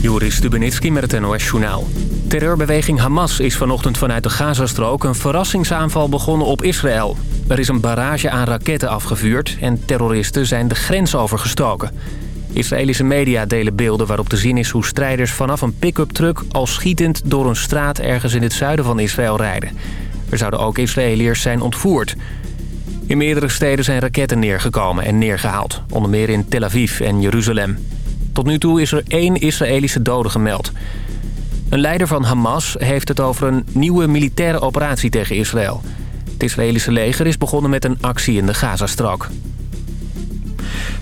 Joris Stubenitski met het NOS-journaal. Terreurbeweging Hamas is vanochtend vanuit de Gazastrook... een verrassingsaanval begonnen op Israël. Er is een barrage aan raketten afgevuurd... en terroristen zijn de grens overgestoken. Israëlische media delen beelden waarop te zien is... hoe strijders vanaf een pick-up truck al schietend... door een straat ergens in het zuiden van Israël rijden. Er zouden ook Israëliërs zijn ontvoerd. In meerdere steden zijn raketten neergekomen en neergehaald. Onder meer in Tel Aviv en Jeruzalem. Tot nu toe is er één Israëlische dode gemeld. Een leider van Hamas heeft het over een nieuwe militaire operatie tegen Israël. Het Israëlische leger is begonnen met een actie in de Gazastrook.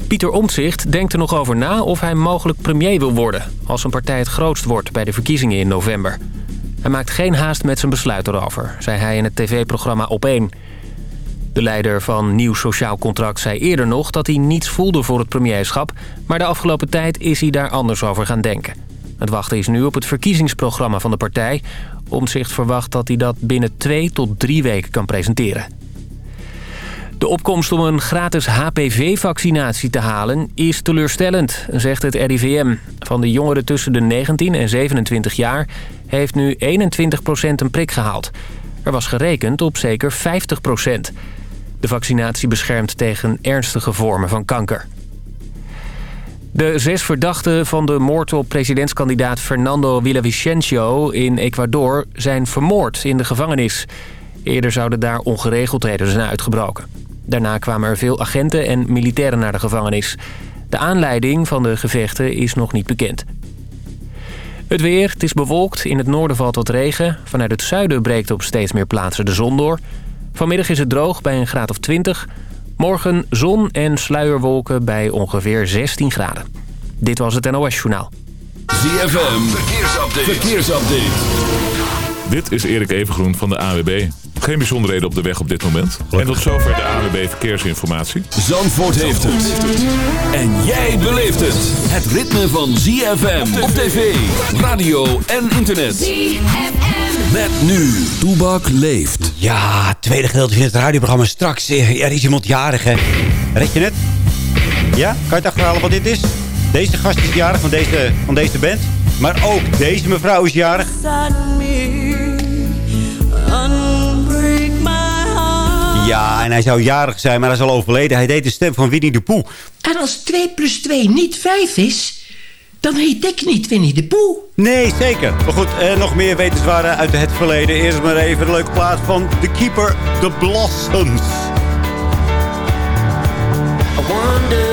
Pieter Omtzigt denkt er nog over na of hij mogelijk premier wil worden... als zijn partij het grootst wordt bij de verkiezingen in november. Hij maakt geen haast met zijn besluit erover, zei hij in het tv-programma Op1. De leider van Nieuw Sociaal Contract zei eerder nog dat hij niets voelde voor het premierschap... maar de afgelopen tijd is hij daar anders over gaan denken. Het wachten is nu op het verkiezingsprogramma van de partij. Omtzigt verwacht dat hij dat binnen twee tot drie weken kan presenteren. De opkomst om een gratis HPV-vaccinatie te halen is teleurstellend, zegt het RIVM. Van de jongeren tussen de 19 en 27 jaar heeft nu 21% een prik gehaald. Er was gerekend op zeker 50 De vaccinatie beschermt tegen ernstige vormen van kanker. De zes verdachten van de moord op presidentskandidaat Fernando Villavicencio in Ecuador zijn vermoord in de gevangenis. Eerder zouden daar ongeregeldheden zijn uitgebroken. Daarna kwamen er veel agenten en militairen naar de gevangenis. De aanleiding van de gevechten is nog niet bekend. Het weer, het is bewolkt. In het noorden valt wat regen. Vanuit het zuiden breekt op steeds meer plaatsen de zon door. Vanmiddag is het droog bij een graad of 20. Morgen zon en sluierwolken bij ongeveer 16 graden. Dit was het NOS Journaal. ZFM, verkeersupdate. verkeersupdate. Dit is Erik Evengroen van de AWB. Geen bijzonderheden op de weg op dit moment. En tot zover de AWB Verkeersinformatie. Zandvoort heeft het. En jij beleeft het. Het ritme van ZFM op tv, radio en internet. ZFM. Met nu, Toebak leeft. Ja, tweede gedeelte van het radioprogramma straks. Er is iemand jarig, hè. Red je net? Ja? Kan je het achterhalen wat dit is? Deze gast is jarig van deze, van deze band. Maar ook deze mevrouw is jarig. Ja, en hij zou jarig zijn, maar hij is al overleden. Hij deed de stem van Winnie de Poe. En als 2 plus 2 niet 5 is, dan heet ik niet Winnie de Poe. Nee, zeker. Maar goed, eh, nog meer wetenswaarden uit het verleden. Eerst maar even een leuke plaat van The Keeper, The Blossoms. I wonder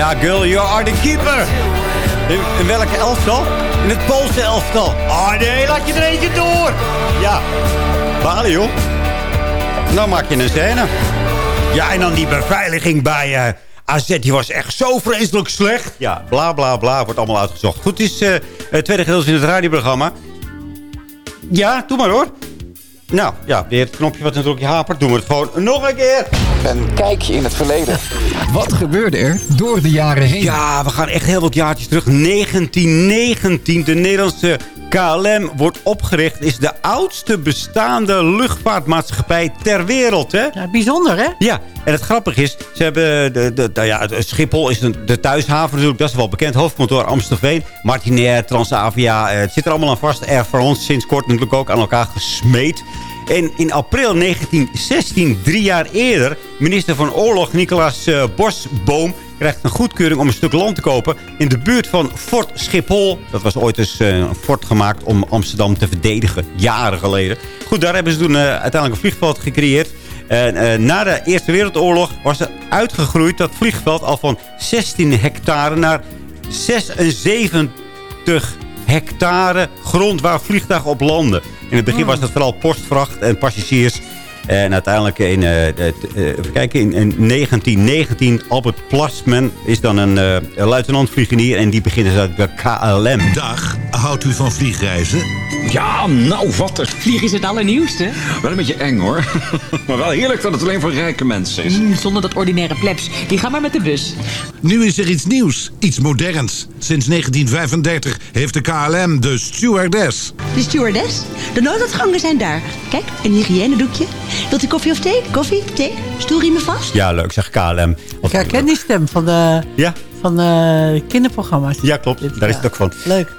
Ja, girl, you are the keeper. In, welke elftal? In het Poolse elftal. Oh nee, laat je er eentje door. Ja, balen joh. Nou maak je een scène. Ja, en dan die beveiliging bij eh, AZ, die was echt zo vreselijk slecht. Ja, bla bla bla, wordt allemaal uitgezocht. Goed, het is eh, het tweede gedeelte in het radioprogramma. Ja, doe maar hoor. Nou, ja, weer het knopje wat een drukje hapert. Doen we het gewoon nog een keer. Een kijkje in het verleden. Wat gebeurde er door de jaren heen? Ja, we gaan echt heel wat jaartjes terug. 1919, de Nederlandse KLM wordt opgericht. Is de oudste bestaande luchtvaartmaatschappij ter wereld, hè? Ja, bijzonder, hè? Ja, en het grappige is, ze hebben de, de, de- ja, Schiphol is de thuishaven natuurlijk, dat is wel bekend. Hoofdkantoor Amstelveen, Martinair, Transavia, eh, het zit er allemaal aan vast. Air France sinds kort natuurlijk ook aan elkaar gesmeed. En in april 1916, drie jaar eerder, minister van Oorlog Nicolaas eh, Bosboom krijgt een goedkeuring om een stuk land te kopen in de buurt van Fort Schiphol. Dat was ooit eens eh, een fort gemaakt om Amsterdam te verdedigen, jaren geleden. Goed, daar hebben ze toen uiteindelijk een vliegveld gecreëerd. En eh, na de Eerste Wereldoorlog was er uitgegroeid dat vliegveld al van 16 hectare naar 76 hectare grond waar vliegtuigen op landen. In het begin was dat vooral postvracht en passagiers. En uiteindelijk in, eh, het, eh, even kijken, in, in 1919, Albert Plasman is dan een uh, luitenant-vliegenier. En die begint dus uit de KLM. Dag, houdt u van vliegreizen? Ja, nou wat. Vliegen is het allernieuwste. Wel een beetje eng hoor. maar wel heerlijk dat het alleen voor rijke mensen is. Mm, zonder dat ordinaire plebs. Die gaan maar met de bus. Nu is er iets nieuws, iets moderns. Sinds 1935 heeft de KLM de stewardess. De stewardess? De nooduitgangen zijn daar. Kijk, een hygiënedoekje. Wilt u koffie of thee? Koffie, thee? Stoelriemen vast? Ja, leuk, zeg KLM. Ik herken die stem van de, ja? van de kinderprogramma's. Ja, klopt. Daar is het ook van. Leuk.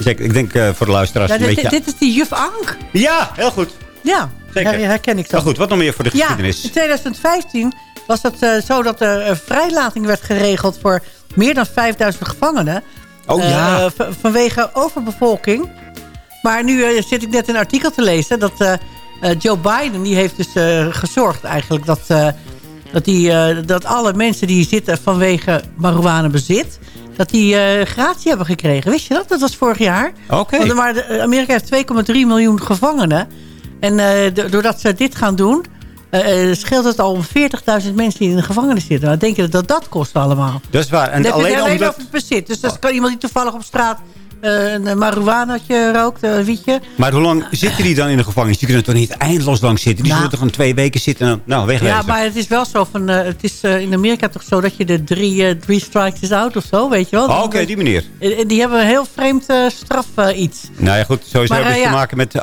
Zeker, ik denk uh, voor de luisteraars ja, een dit, beetje... Dit is die juf Ank. Ja, heel goed. Ja, Zeker. Her, herken ik dat. Maar goed, wat nog meer voor de geschiedenis? Ja, in 2015 was het uh, zo dat er een vrijlating werd geregeld... voor meer dan 5000 gevangenen. Oh ja. Uh, vanwege overbevolking. Maar nu uh, zit ik net een artikel te lezen... dat uh, Joe Biden die heeft dus gezorgd eigenlijk... dat, dat, die, dat alle mensen die zitten vanwege marihuanabezit... dat die gratie hebben gekregen. Wist je dat? Dat was vorig jaar. Oké. Okay. Want Amerika heeft 2,3 miljoen gevangenen. En doordat ze dit gaan doen... Uh, scheelt het al om 40.000 mensen die in de gevangenis zitten. Dan denk je dat dat kost allemaal. Dat is waar. En dat alleen, alleen omdat... over het bezit. Dus dat kan iemand die toevallig op straat een marihuanaatje rookt, een wietje. Maar hoe lang zitten die dan in de gevangenis? Die kunnen toch niet eindeloos lang zitten? Die nou, zullen toch een twee weken zitten en nou, wegwezen? Ja, maar het is wel zo van... Uh, het is in Amerika toch zo dat je de drie, drie strikes is out of zo, weet je wel? Oh, Oké, okay, die meneer. En die hebben een heel vreemd straf iets. Nou ja, goed. Sowieso hebben ze te maken met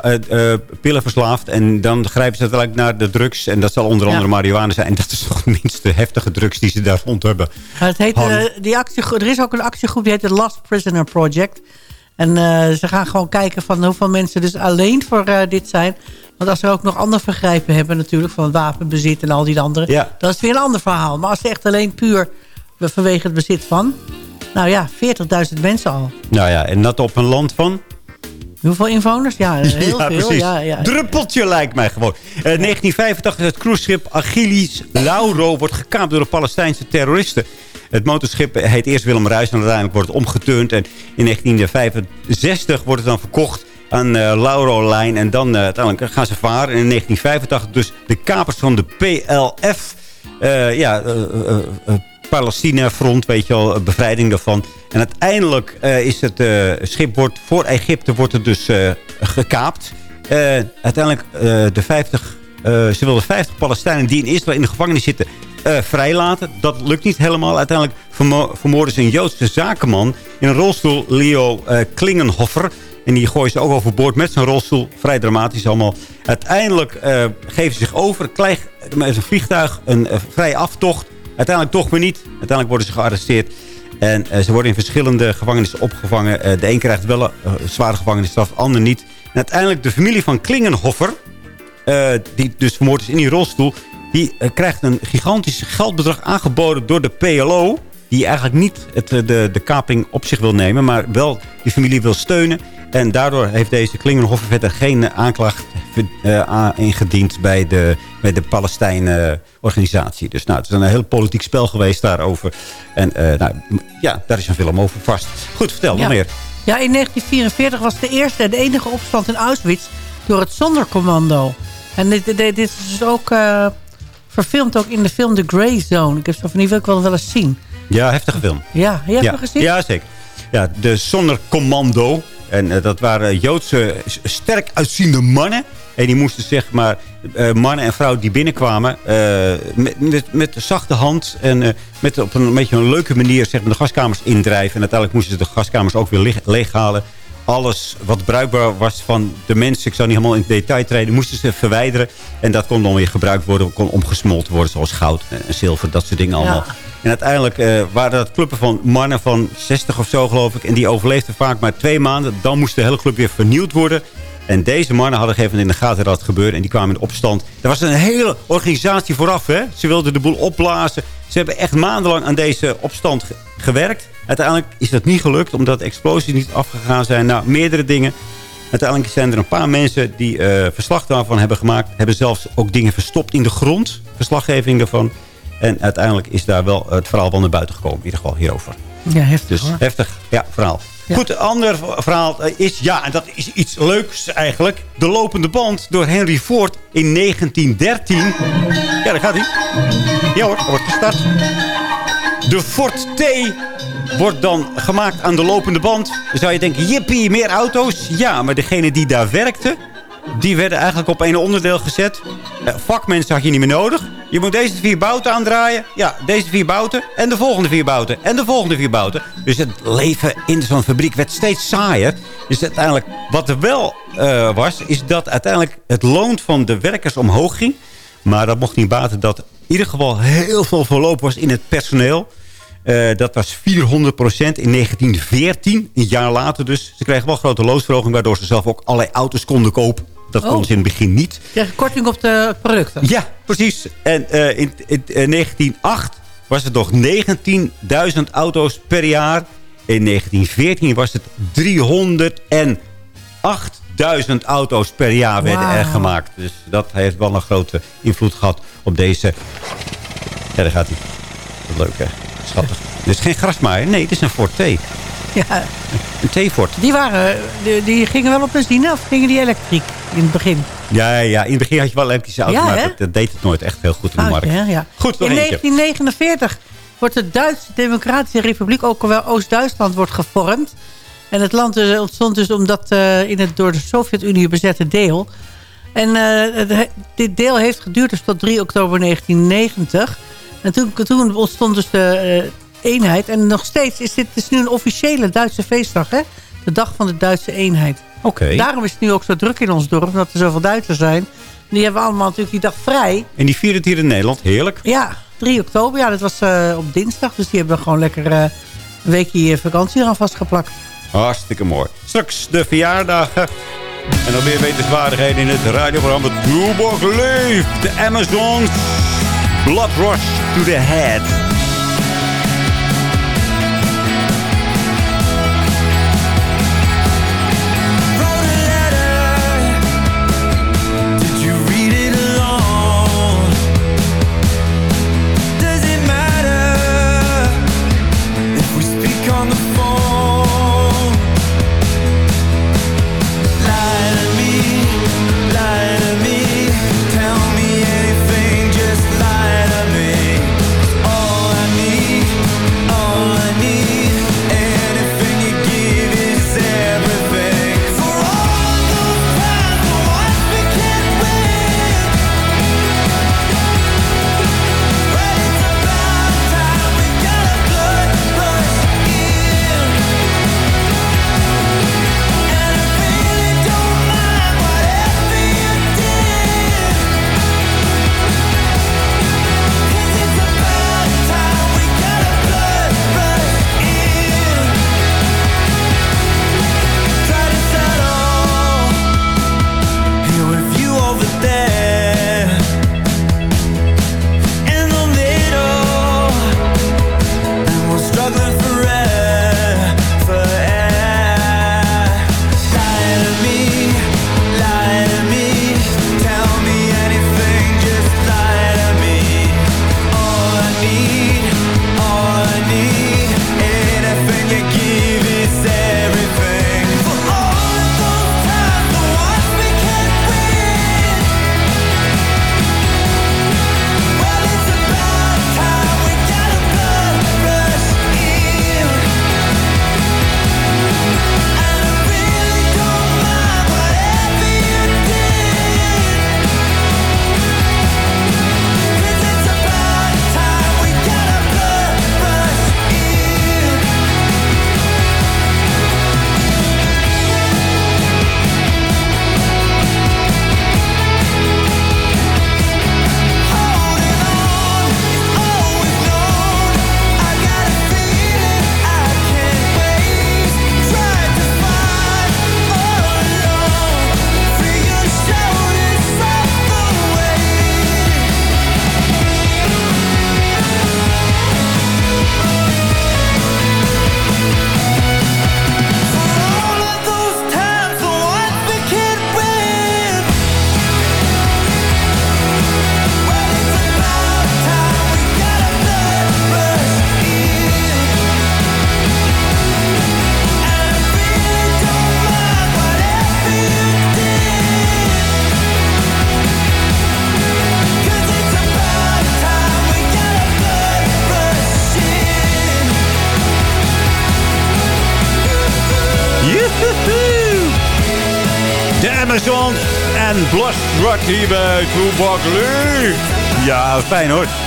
pillen verslaafd. En dan grijpen ze uiteindelijk naar de drugs. En dat zal onder andere ja. marihuana zijn. En dat is toch de minste heftige drugs die ze daar rond hebben. Het heet, die actie, er is ook een actiegroep die heet de Last Prisoner Project... En uh, ze gaan gewoon kijken van hoeveel mensen dus alleen voor uh, dit zijn. Want als ze ook nog andere vergrijpen hebben natuurlijk... van wapenbezit en al die andere... Ja. dan is weer een ander verhaal. Maar als ze echt alleen puur vanwege het bezit van... nou ja, 40.000 mensen al. Nou ja, en dat op een land van... Hoeveel inwoners? Ja, heel ja, veel. Precies. Ja, ja. Druppeltje lijkt mij gewoon. Uh, 1985 het cruiseschip Achilles Lauro wordt gekaapt door de Palestijnse terroristen. Het motorschip heet eerst Willem Ruijs en uiteindelijk wordt het omgeturnd. En in 1965 wordt het dan verkocht aan uh, Lauro Line. En dan uh, uiteindelijk gaan ze varen. En in 1985 dus de kapers van de PLF. Uh, ja, Palestina front, weet je wel, bevrijding daarvan. En uiteindelijk is het schip wordt, voor Egypte wordt het dus gekaapt. uiteindelijk de 50, ze wilden 50 Palestijnen die in Israël in de gevangenis zitten uh, vrijlaten. Dat lukt niet helemaal. Uiteindelijk vermo vermoorden ze een Joodse zakenman in een rolstoel, Leo uh, Klingenhoffer. En die gooien ze ook overboord met zijn rolstoel. Vrij dramatisch allemaal. Uiteindelijk uh, geven ze zich over. Krijgen met een vliegtuig een vrije aftocht. Uiteindelijk toch weer niet. Uiteindelijk worden ze gearresteerd. En ze worden in verschillende gevangenissen opgevangen. de een krijgt wel een zware gevangenisstraf, de ander niet. Uiteindelijk de familie van Klingenhoffer... die dus vermoord is in die rolstoel... Die uh, krijgt een gigantisch geldbedrag aangeboden door de PLO. Die eigenlijk niet het, de, de kaping op zich wil nemen. Maar wel die familie wil steunen. En daardoor heeft deze Klingenhoffen verder geen aanklacht eh, a- ingediend bij de, bij de Palestijnen-organisatie. Dus nou, het is een heel politiek spel geweest daarover. En eh, nou, ja, daar is een film over vast. Goed, vertel, nog Ja. meer. Ja, in 1944 was de eerste en de enige opstand in Auschwitz door het Zondercommando. En dit, dit, dit is dus ook eh, verfilmd ook in de film The Grey Zone. Ik heb zo van, die wil ik wel wel eens zien. Ja, heftige film. Ja, je hebt ja. hem gezien? Ja, zeker. Ja, de Sonderkommando. En eh, dat waren Joodse sterk uitziende mannen. En die moesten zeg maar eh, mannen en vrouwen die binnenkwamen... eh, met, met, zachte hand en met op een beetje een leuke manier zeg maar, de gaskamers indrijven. En uiteindelijk moesten ze de gaskamers ook weer leeg- leeghalen. Alles wat bruikbaar was van de mensen, ik zou niet helemaal in detail treden, moesten ze verwijderen. En dat kon dan weer gebruikt worden, kon omgesmolten worden, zoals goud en zilver, dat soort dingen allemaal. En uiteindelijk eh, waren dat clubben van mannen van 60 of zo, geloof ik. En die overleefden vaak maar twee maanden. Dan moest de hele club weer vernieuwd worden. En deze mannen hadden gegeven in de gaten dat het gebeurde. En die kwamen in opstand. Er was een hele organisatie vooraf. Hè? Ze wilden de boel opblazen. Ze hebben echt maandenlang aan deze opstand ge- gewerkt. Uiteindelijk is dat niet gelukt. Omdat de explosies niet afgegaan zijn. Nou, meerdere dingen. Uiteindelijk zijn er een paar mensen die eh, verslag daarvan hebben gemaakt. Hebben zelfs ook dingen verstopt in de grond. Verslaggeving daarvan. En uiteindelijk is daar wel het verhaal van naar buiten gekomen. In ieder geval hierover. Ja, heftig Dus hoor. heftig, ja, verhaal. Goed, een ander verhaal eh, is, ja, en dat is iets leuks eigenlijk. De lopende band door Henry Ford in 1913. Ja, daar gaat hij. Ja hoor, wordt gestart. De Ford T wordt dan gemaakt aan de lopende band. Dan zou je denken, jippie, meer auto's. Ja, maar degene die daar werkte, die werden eigenlijk op één onderdeel gezet. Eh, vakmensen had je niet meer nodig. Je moet deze vier bouten aandraaien. Ja, deze vier bouten. En de volgende vier bouten. En de volgende vier bouten. Dus het leven in zo'n fabriek werd steeds saaier. Dus uiteindelijk, wat er wel eh, was... is dat uiteindelijk het loon van de werkers omhoog ging. Maar dat mocht niet baten dat in ieder geval heel veel verloop was in het personeel. Eh, dat was 400% in 1914, een jaar later dus. Ze kregen wel grote loonsverhoging... waardoor ze zelf ook allerlei auto's konden kopen. Dat Oh. konden ze in het begin niet. Krijg korting op de producten? Ja, precies. En eh, in, in, eh, 1908 was het nog 19.000 auto's per jaar. In 1914 was het 308.000 auto's per jaar werden er gemaakt. Dus dat heeft wel een grote invloed gehad op deze... Ja, daar gaat hij. Wat leuk, hè? Schattig. Dit is geen grasmaaier. Nee, het is een Ford T. Een Ja, T-Ford. die, waren, die, die gingen wel op benzine of gingen die elektriek in het begin? Ja, ja, in het begin had je wel elektrische auto, Ja, maar dat, dat deed het nooit echt heel goed in de markt. ja, ja. Goed, In één keer. 1949 wordt de Duitse Democratische Republiek, ook wel Oost-Duitsland, wordt gevormd. En het land ontstond dus omdat eh, in het door de Sovjet-Unie bezette deel. En eh, het dit deel heeft geduurd dus tot 3 oktober 1990. En toen, toen ontstond dus de eh, eenheid. En nog steeds is dit is nu een officiële Duitse feestdag, hè? De dag van de Duitse eenheid. Oké. Daarom is het nu ook zo druk in ons dorp, omdat er zoveel Duitsers zijn. Die hebben allemaal natuurlijk die dag vrij. En die vieren het hier in Nederland. Heerlijk. Ja, 3 oktober. Ja, dat was eh, op dinsdag. Dus die hebben gewoon lekker eh, een weekje vakantie eraan vastgeplakt. Hartstikke mooi. Straks de verjaardagen. En dan weer wetenswaardigheden in het radioprogramma Toolbox Leeft. De Amazons. Blood Rush to the Head. Amazon en Blood Rock hier bij Toebak Ja, fijn hoor.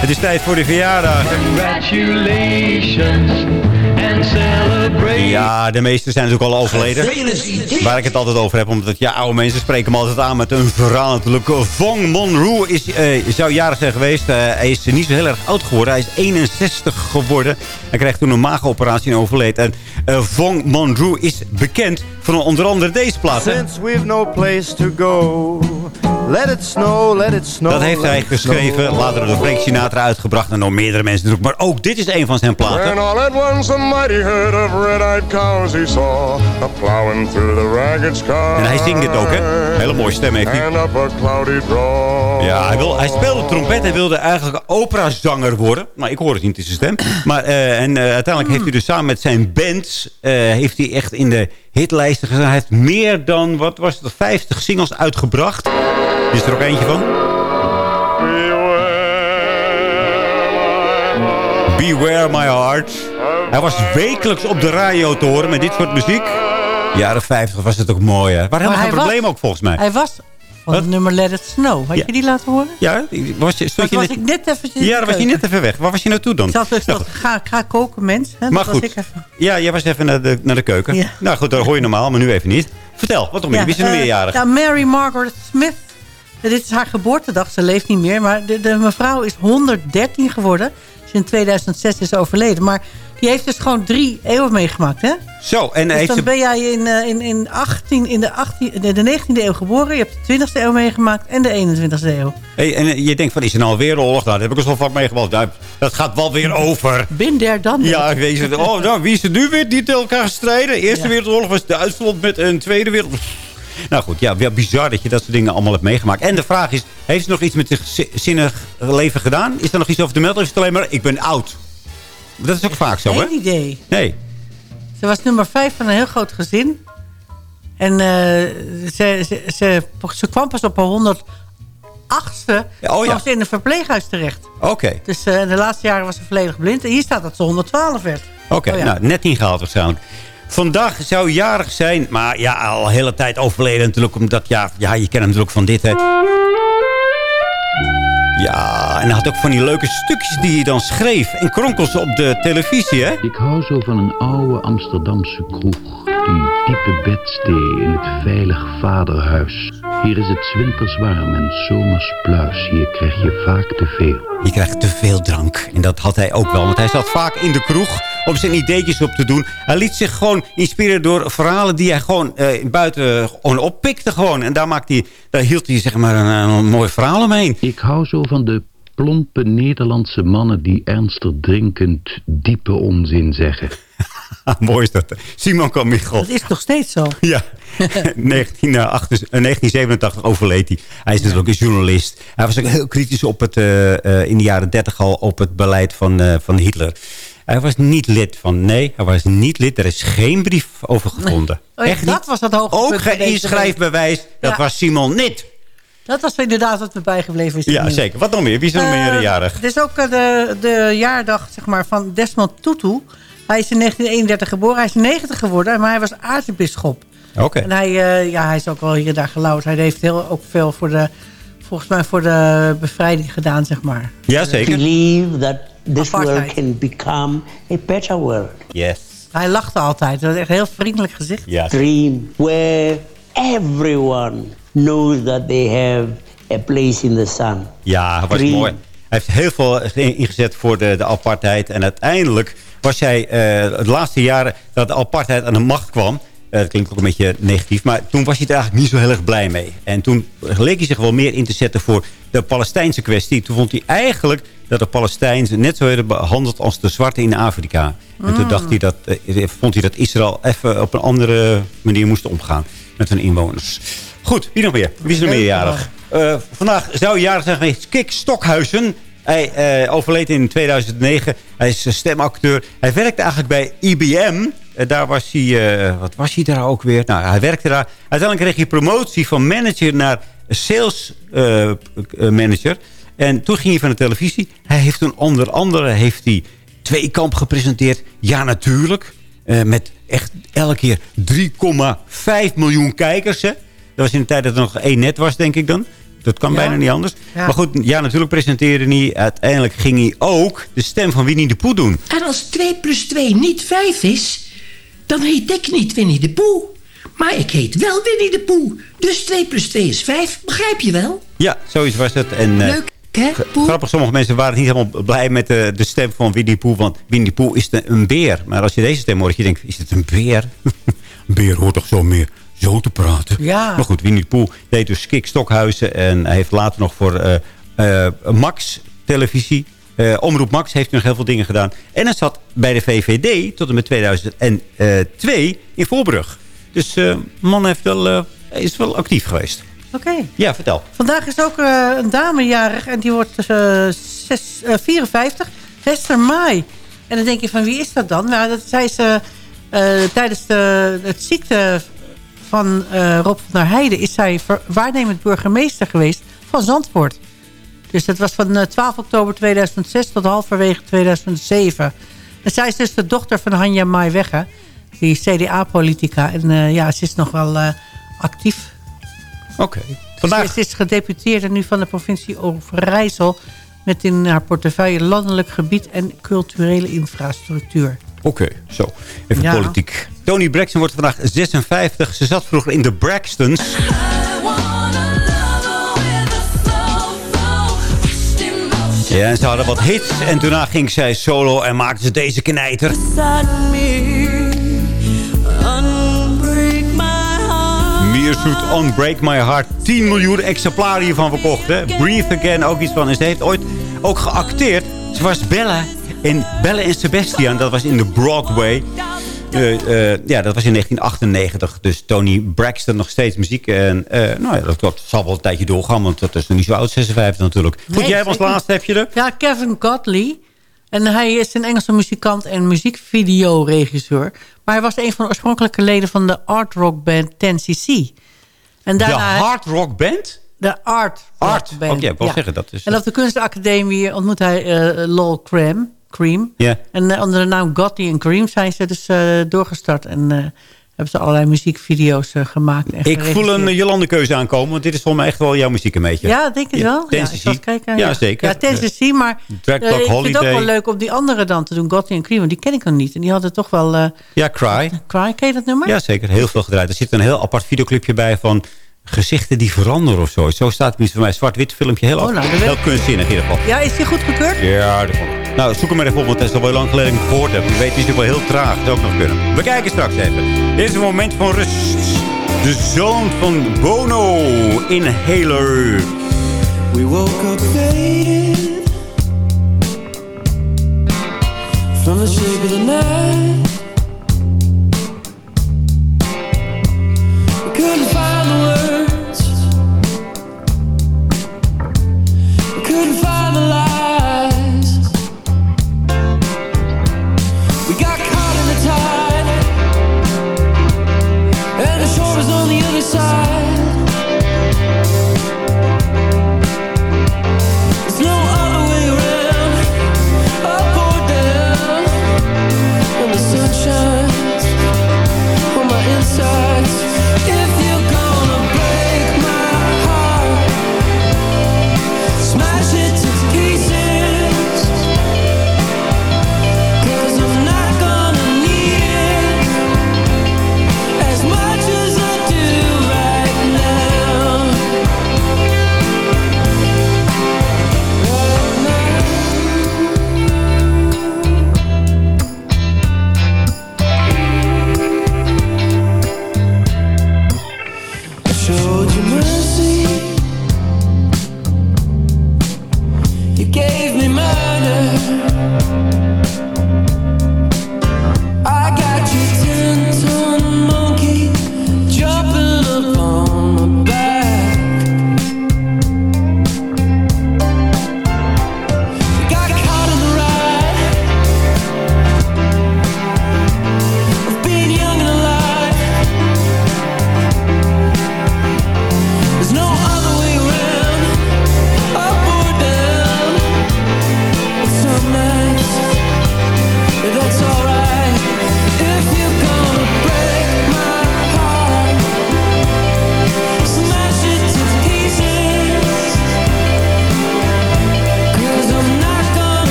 Het is tijd voor de verjaardag. Congratulations and celebrate. Ja, de meesten zijn natuurlijk al overleden. Waar ik het altijd over heb, omdat ja, oude mensen spreken me altijd aan met een verhaal natuurlijk. Vong Monroe is, eh, zou jarig zijn geweest. Eh, hij is niet zo heel erg oud geworden. Hij is 61 geworden. Hij kreeg toen een maagoperatie en overleed. En eh, Vong Monroe is bekend van onder andere deze plaat. hè? Since we've no place to go, let it snow, let it snow. Dat heeft hij geschreven. snow. Later door Frank Sinatra uitgebracht. En nog meerdere mensen natuurlijk. Maar ook dit is een van zijn platen. And all at once a mighty herd of red-eyed cows he saw A plowing through the ragged sky En hij zingt dit ook, hè? Hele mooie stem heeft hij. And up a cloudy draw Ja, hij, wil, hij speelde trompet. Hij wilde eigenlijk operazanger worden. Maar ik hoor het niet in zijn stem. Maar, eh, en eh, uiteindelijk heeft hij dus samen met zijn band... eh, heeft hij echt in de hitlijsten. Hij heeft meer dan, wat was het, 50 singles uitgebracht. Is er ook eentje van. Beware My Heart. Hij was wekelijks op de radio te horen met dit soort muziek. Jaren 50 was het ook mooi, hè? Waar helemaal geen probleem ook, volgens mij. Hij was van het nummer Let It Snow. Had Ja. je die laten horen? Ja, was je, stond je was net... ik net even... Ja, was je net even weg. Waar was je naartoe dan? Ik zat dus Nou, ga, ga koken, mens. Hè? Maar Dat was goed. ik even. Ja, jij was even naar de, naar de keuken. Ja. Nou goed, dat hoor je normaal, maar nu even niet. Vertel, wat nog meer? Wie is er eh, meerjarig? Ja, Mary Margaret Smith. Dit is haar geboortedag. Ze leeft niet meer. Maar de, de mevrouw is 113 geworden. Ze in 2006 is overleden. Maar die heeft dus gewoon drie eeuwen meegemaakt. Hè? Zo, en Dus heeft dan ze... ben jij in, eh, in, in, 18, in de, 18, de, de 19e eeuw geboren. Je hebt de 20e eeuw meegemaakt en de 21e eeuw. Hey, en eh, je denkt van, is er nou weer oorlog? Nou, dat heb ik al zo vaak meegemaakt. Nou, dat gaat wel weer over. Bin der dan. Ja, weet. Oh, nou, wie is er nu weer niet tegen elkaar gestreden? Eerste Ja. Wereldoorlog was Duitsland met een Tweede Wereldoorlog. Nou goed, ja, wel bizar dat je dat soort dingen allemaal hebt meegemaakt. En de vraag is, heeft ze nog iets met zich zinnig leven gedaan? Is er nog iets over te melden? Of is het alleen maar, ik ben oud? Dat is ook vaak zo, hè? Geen idee. Nee. Ze was nummer 5 van een heel groot gezin. En eh, ze, ze, ze, ze kwam pas op haar 108ste oh ja. kwam ze in een verpleeghuis terecht. Oké. Dus eh, in de laatste jaren was ze volledig blind. En hier staat dat ze 112 werd. Oké, Oh ja. nou, net niet gehaald waarschijnlijk. Vandaag zou jarig zijn, maar ja, al een hele tijd overleden natuurlijk. Omdat, ja, ja je kent hem natuurlijk van dit, hè. Ja, en hij had ook van die leuke stukjes die hij dan schreef. En kronkels op de televisie, hè. Ik hou zo van een oude Amsterdamse kroeg. Die diepe bedstee in het veilig vaderhuis. Hier is het 's winters warm en zomers pluis. Hier krijg je vaak te veel. Je krijgt te veel drank. En dat had hij ook wel. Want hij zat vaak in de kroeg om zijn ideetjes op te doen. Hij liet zich gewoon inspireren door verhalen die hij gewoon eh, buiten oppikte. Gewoon. En daar, maakte hij, daar hield hij zeg maar een, een mooi verhaal omheen. Ik hou zo van de plompe Nederlandse mannen die ernstig drinkend diepe onzin zeggen. mooi is dat. Simon Kamichel. Dat is nog steeds zo. Ja, 1988, eh, 1987 overleed hij. Hij is natuurlijk een journalist. Hij was ook heel kritisch op het, eh, eh, in de jaren 30 al op het beleid van, eh, van Hitler. Hij was niet lid van... Nee, hij was niet lid. Er is geen brief over gevonden. Oh ja, Echt dat niet. was hoogtepunt Ook geen deze inschrijfbewijs. Dat Ja. was Simon niet. Dat was inderdaad wat me bijgebleven is. Ja, zeker. Wat nog meer? Wie is er nog Eh, meerjarig? Het is ook eh, de, de jaardag zeg maar, van Desmond Tutu. Hij is in 1931 geboren. Hij is 90 geworden, maar hij was aartsbisschop. Oké. En hij, eh, ja, hij is ook wel hier en daar gelauwd. Hij heeft heel, ook veel voor de, volgens mij voor de bevrijding gedaan, zeg maar. Ja, zeker. Believe that this Apartheid. world can become a better world. Yes. Hij lachte altijd. Dat was echt een heel vriendelijk gezicht. Ja. Dream where everyone knows that they have a place in the sun. Ja, was mooi. Hij heeft heel veel ingezet voor de, de apartheid. En uiteindelijk was hij eh, de laatste jaren dat de apartheid aan de macht kwam. eh, dat klinkt ook een beetje negatief. Maar toen was hij er eigenlijk niet zo heel erg blij mee. En toen leek hij zich wel meer in te zetten voor de Palestijnse kwestie. Toen vond hij eigenlijk dat de Palestijnen net zo werden behandeld als de zwarten in Afrika. En toen Mm. dacht hij dat, eh, vond hij dat Israël even op een andere manier moest omgaan met hun inwoners. Goed, wie nog meer? Wie is er meerjarig? Eh, vandaag zou jarig zijn geweest Kik Stokhuizen. Hij eh, overleed in 2009. Hij is stemacteur. Hij werkte eigenlijk bij IBM. Eh, daar was hij... eh, wat was hij daar ook weer? Nou, hij werkte daar. Uiteindelijk kreeg hij promotie van manager naar sales manager. En toen ging hij van de televisie. Hij heeft toen onder andere heeft hij Tweekamp gepresenteerd. Ja, natuurlijk. Met echt elke keer 3,5 miljoen kijkers. Hè? was in de tijd dat er nog één net was, denk ik dan. Dat kan Ja. bijna niet anders. Ja. Maar goed, ja, natuurlijk presenteerde hij. Uiteindelijk ging hij ook de stem van Winnie de Pooh doen. En als 2 plus 2 niet 5 is, dan heet ik niet Winnie de Poe. Maar ik heet wel Winnie de Poe. Dus 2 plus 2 is 5, begrijp je wel? Ja, zoiets was het. En, eh, Leuk, hè, Poe? Grappig, sommige mensen waren niet helemaal blij met de, de stem van Winnie de Pooh. Want Winnie de Pooh is de- een beer. Maar als je deze stem hoort, je denkt, is het een beer? een beer hoort toch zo meer zo te praten? Ja. Maar goed, Winnie de Pooh deed dus Kik Stokhuizen. En hij heeft later nog voor eh, eh, Max televisie... eh, Omroep Max heeft nog heel veel dingen gedaan. En hij zat bij de VVD tot en met 2002 in Voorbrug. Dus eh man heeft wel, is wel actief geweest. Oké. Ja, vertel. Vandaag is ook een dame jarig en die wordt eh, zes- eh, 54. Hester Mai. En dan denk je van wie is dat dan? Nou, dat, zij is tijdens de, het ziekte van eh, Rob van der Heijden... is zij waarnemend burgemeester geweest van Zandvoort. Dus dat was van eh, 12 oktober 2006 tot halverwege 2007. En zij is dus de dochter van Hanja Mai Wegge. Die CDA-politica. En eh, ja, ze is nog wel eh, actief. Oké. Vandaag... Ze is gedeputeerde nu van de provincie Overijssel... met in haar portefeuille landelijk gebied en culturele infrastructuur. Oké, zo. Even Ja. politiek. Tony Braxton wordt vandaag 56. Ze zat vroeger in de Braxtons. Ja, en ze hadden wat hits. En daarna ging zij solo en maakte ze deze knijter. Meersoet On Break My Heart. 10 miljoen exemplaren hiervan verkocht. Hè? Breathe Again, ook iets van. En ze heeft ooit ook geacteerd. Ze was Bella in Bella en Sebastian. Dat was in de Broadway. Eh, eh, ja, dat was in 1998. Dus Tony Braxton nog steeds muziek. En eh, nou ja, dat, dat zal wel een tijdje doorgaan. Want dat is nog niet zo oud, 56 natuurlijk. Goed, Nee, jij als zeker laatste heb je er? Ja, Kevin Godley. En hij is een Engelse muzikant en muziekvideoregisseur. Maar hij was een van de oorspronkelijke leden van de art rock band 10cc. En De daarna, Hard Rock Band? De art rock Art. band. Oké, ik wou zeggen, dat is... En op de kunstacademie ontmoet hij Lol Cream. Cream. Ja. En onder de naam Godley en Cream zijn ze dus eh, doorgestart. En eh, hebben ze allerlei muziekvideo's eh, gemaakt. En Ik voel een uh, Jolande keuze aankomen. Want dit is volgens mij echt wel jouw muziek een beetje. Ja, denk ik wel. Ja, ik eens kijken. Ja, zeker. Ja, Tennessee, maar Dog ik vind het ook wel leuk om die andere dan te doen. Godley en Cream, want die ken ik nog niet. En die hadden toch wel... Ja, Cry. Cry, ken je dat nummer? Ja, zeker. Heel veel gedraaid. Er zit een heel apart videoclipje bij van gezichten die veranderen of zo. Zo staat het voor mij. Zwart-wit filmpje. Heel, Oh, nou, dat heel kunstzinnig in ieder geval. Ja, is die goed gekeurd? Ja, dat ik. Nou, zoek hem maar even op, want het is al wel lang geleden dat ik het gehoord heb. Je weet, het is wel heel traag. Dat zou ook nog kunnen. We kijken straks even. Dit is een moment van rust. De zoon van Bono, Inhaler. We woke up faded from the shape of the night. Couldn't find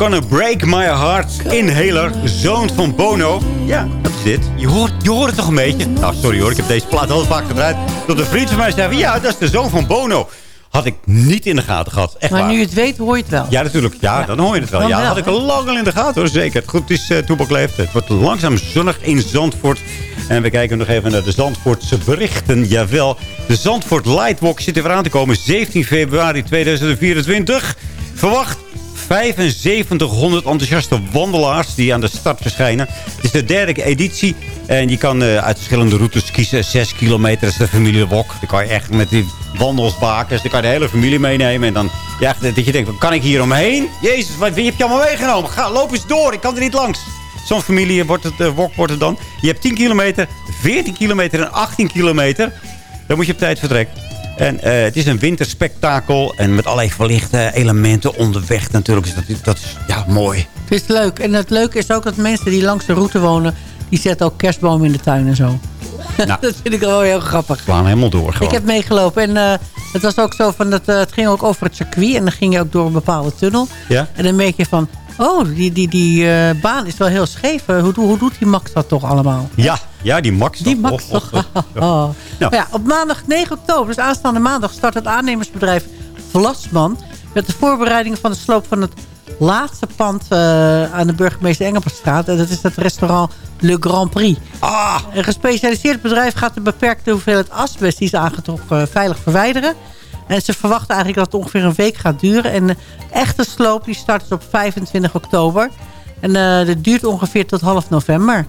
Gonna Break My Heart. Inhaler, zoon van Bono. Ja, dat is dit. Je hoort, je hoort het toch een beetje? Nou, sorry hoor, ik heb deze plaat heel vaak gedraaid. Tot een vriend van mij zei, ja, dat is de zoon van Bono. Had ik niet in de gaten gehad. Echt maar waar. nu je het weet, hoor je het wel. Ja, natuurlijk. Ja, dan hoor je het wel. Dan Ja, wel, had ik al lang al in de gaten hoor. Zeker. Goed, het is uh, Toepak Leeft. Het wordt langzaam zonnig in Zandvoort. En we kijken nog even naar de Zandvoortse berichten. Jawel, de Zandvoort Lightwalk zit er weer aan te komen. 17 februari 2024. Verwacht 7500 enthousiaste wandelaars die aan de start verschijnen. Het is de derde editie. En je kan eh, uit verschillende routes kiezen. 6 kilometer is de familiewalk. Dan kan je echt met die wandelsbakers. Dan kan je de hele familie meenemen. En dan ja, dat je denkt, kan ik hier omheen? Jezus, wat wie heb je allemaal meegenomen? Ga, loop eens door. Ik kan er niet langs. Zo'n familie wordt het, eh, walk wordt het dan. Je hebt 10 kilometer, 14 kilometer en 18 kilometer. Dan moet je op tijd vertrekken. En eh, het is een winterspektakel. En met allerlei verlichte elementen onderweg natuurlijk. Dus dat, dat is ja, mooi. Het is leuk. En het leuke is ook dat mensen die langs de route wonen... die zetten ook kerstbomen in de tuin en zo. Nou. dat vind ik wel heel grappig. Slaan helemaal door gewoon. Ik heb meegelopen en eh, het was ook zo van dat eh, het ging ook over het circuit en dan ging je ook door een bepaalde tunnel. Ja? En dan merk je van, oh, die, die, die baan is wel heel scheef. Hoe, hoe doet die Max dat toch allemaal? Ja, ja, die Max. Die. Max Och, och, toch? och. Oh. Nou. Ja, op maandag 9 oktober, dus aanstaande maandag, start het aannemersbedrijf Vlasman met de voorbereiding van de sloop van het laatste pand eh, aan de burgemeester Engelbertstraat. En dat is het restaurant Le Grand Prix. Ah. Een gespecialiseerd bedrijf gaat de beperkte hoeveelheid asbest die is aangetroffen eh, veilig verwijderen. En ze verwachten eigenlijk dat het ongeveer een week gaat duren. En de echte sloop die start dus op 25 oktober. En eh dat duurt ongeveer tot half november.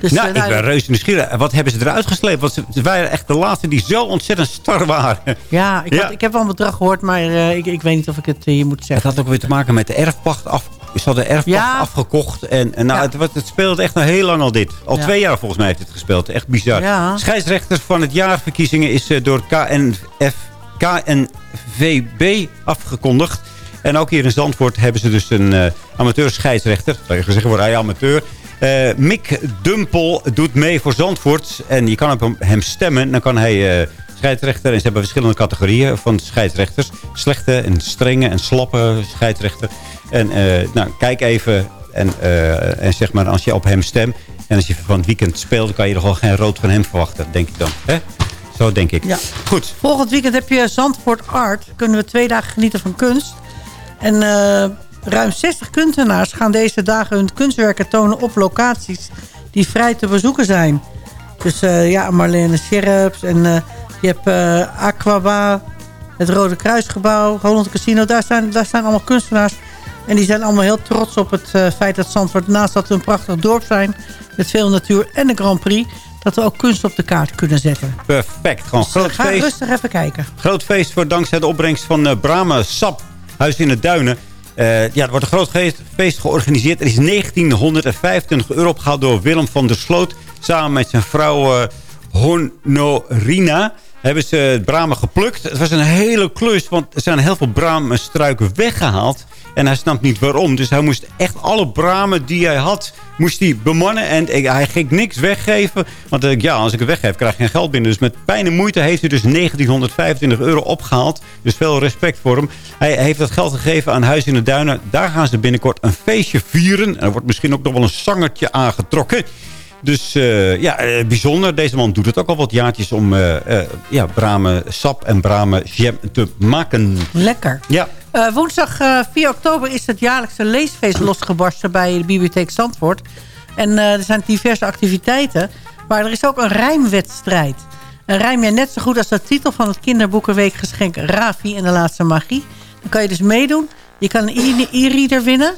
Dus, nou, eh, ik ben reuze nieuwsgierig. Wat hebben ze eruit gesleept? Want ze, waren echt de laatste die zo ontzettend star waren. Ja, ik, Ja. Had, ik heb wel een bedrag gehoord, maar eh, ik, ik weet niet of ik het hier moet Het zeggen. had ook weer te maken met de erfpacht. Af, ze hadden de erfpacht Ja. afgekocht. En, en nou, het, het speelt echt nog heel lang al dit. Al twee jaar volgens mij heeft het gespeeld. Echt bizar. Scheidsrechter van het jaarverkiezingen is eh, door KNF, KNVB afgekondigd. En ook hier in Zandvoort hebben ze dus een eh amateur scheidsrechter. Zou je gezegd worden, hij amateur. Eh, Mick Dumpel doet mee voor Zandvoort. En je kan op hem- stemmen. Dan kan hij eh, scheidsrechter. En ze hebben verschillende categorieën van scheidsrechters. Slechte en strenge en slappe scheidsrechter. En eh, nou, kijk even. En, en zeg maar, als je op hem stemt. En als je van het weekend speelt, dan kan je toch al geen rood van hem verwachten. Denk ik dan. Hè? Zo denk ik. Ja. Goed. Volgend weekend heb je Zandvoort Art. Kunnen we twee dagen genieten van kunst. En ruim 60 kunstenaars gaan deze dagen hun kunstwerken tonen op locaties die vrij te bezoeken zijn. Dus eh, ja, Marlene Scherps en eh, je hebt eh, Aquaba, het Rode Kruisgebouw, Holland Casino. Daar staan, daar staan allemaal kunstenaars. En die zijn allemaal heel trots op het feit dat Zandvoort, naast dat we een prachtig dorp zijn... met veel natuur en de Grand Prix, dat we ook kunst op de kaart kunnen zetten. Perfect. Gewoon Dus, groot ga feest. rustig even kijken. Groot feest voor dankzij de opbrengst van Brahma Sap, Huis in de Duinen. Eh, ja, er wordt een groot feest, georganiseerd. Er is 1925 euro opgehaald door Willem van der Sloot. Samen met zijn vrouw eh, Honorina hebben ze bramen geplukt. Het was een hele klus, want er zijn heel veel bramenstruiken weggehaald. En hij snapt niet waarom. Dus hij moest echt alle bramen die hij had, moest hij bemannen. En hij ging niks weggeven. Want ja, als ik het weggeef, krijg ik geen geld binnen. Dus met pijn en moeite heeft hij dus 1925 euro opgehaald. Dus veel respect voor hem. Hij heeft dat geld gegeven aan Huis in de Duinen. Daar gaan ze binnenkort een feestje vieren. En er wordt misschien ook nog wel een zangertje aangetrokken. Dus eh, ja, eh, bijzonder. Deze man doet het ook al wat jaartjes om eh, ja, bramen sap en bramen jam te maken. Lekker. Ja. Eh, woensdag eh, 4 oktober is het jaarlijkse leesfeest losgebarsten bij de Bibliotheek Zandvoort. En eh, er zijn diverse activiteiten. Maar er is ook een rijmwedstrijd. En rijm je net zo goed als de titel van het kinderboekenweekgeschenk Ravi en de laatste magie. Dan kan je dus meedoen. Je kan een e- e-reader winnen.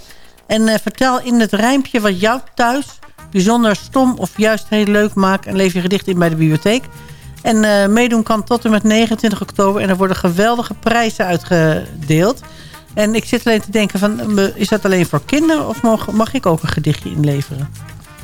En eh, vertel in het rijmpje wat jou thuis bijzonder stom of juist heel leuk maakt. En leef je gedicht in bij de bibliotheek. En eh, meedoen kan tot en met 29 oktober. En er worden geweldige prijzen uitgedeeld. En ik zit alleen te denken van, is dat alleen voor kinderen? Of mag, mag ik ook een gedichtje inleveren?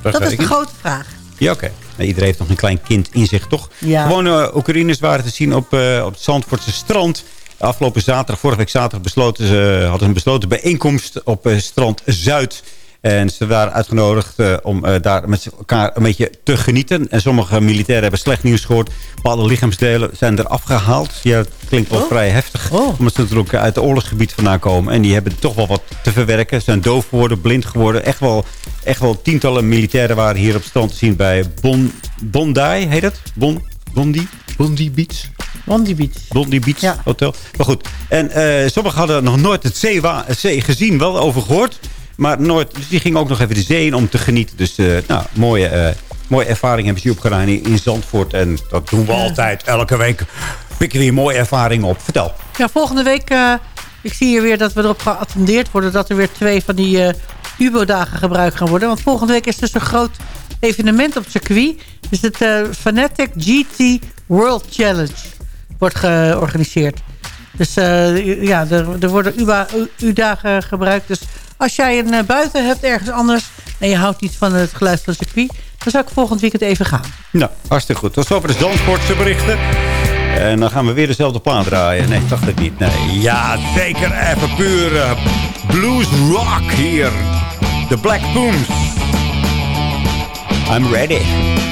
Dat, is de grote vraag. Ja, oké. Nou, iedereen heeft nog een klein kind in zich, toch? Ja. Gewoon eh, Oekraïners waren te zien op, eh, op het Zandvoortse strand. Afgelopen zaterdag, vorige week zaterdag, besloten ze, hadden ze een besloten bijeenkomst op eh, strand Zuid. En ze waren uitgenodigd eh, om eh, daar met elkaar een beetje te genieten. En sommige militairen hebben slecht nieuws gehoord. Bepaalde lichaamsdelen zijn er afgehaald. Ja, dat klinkt wel vrij heftig. Omdat ze natuurlijk uit het oorlogsgebied vandaan komen. En die hebben toch wel wat te verwerken. Ze zijn doof geworden, blind geworden. Echt wel, echt wel tientallen militairen waren hier op stand te zien bij bon, Bondi, heet het? Bon, Bondi? Bondi Beach? Bondi Beach. Bondi Beach Hotel. Maar goed. En eh, sommigen hadden nog nooit het zee, zee gezien, wel over gehoord. Maar nooit, dus die gingen ook nog even de zee in om te genieten. Dus uh, nou, mooie, uh, mooie ervaring hebben ze hier opgedaan in, in Zandvoort. En dat doen we altijd. Elke week pikken we hier mooie ervaringen op. Vertel. Ja, volgende week... Uh, ik zie hier weer dat we erop geattendeerd worden... dat er weer twee van die UBO-dagen gebruikt gaan worden. Want volgende week is dus een groot evenement op het circuit. Dus het Fanatic GT World Challenge wordt georganiseerd. Dus ja, er, er worden U-dagen gebruikt. Dus als jij een uh, buiten hebt ergens anders... en je houdt iets van het geluid van circuit... dan zou ik volgend weekend even gaan. Nou, hartstikke goed. Tot zover de Zandvoortse berichten. En dan gaan we weer dezelfde plaat draaien. Nee, dacht ik niet. Nee, ja, zeker even puur uh, blues rock hier. De Black Booms. I'm ready.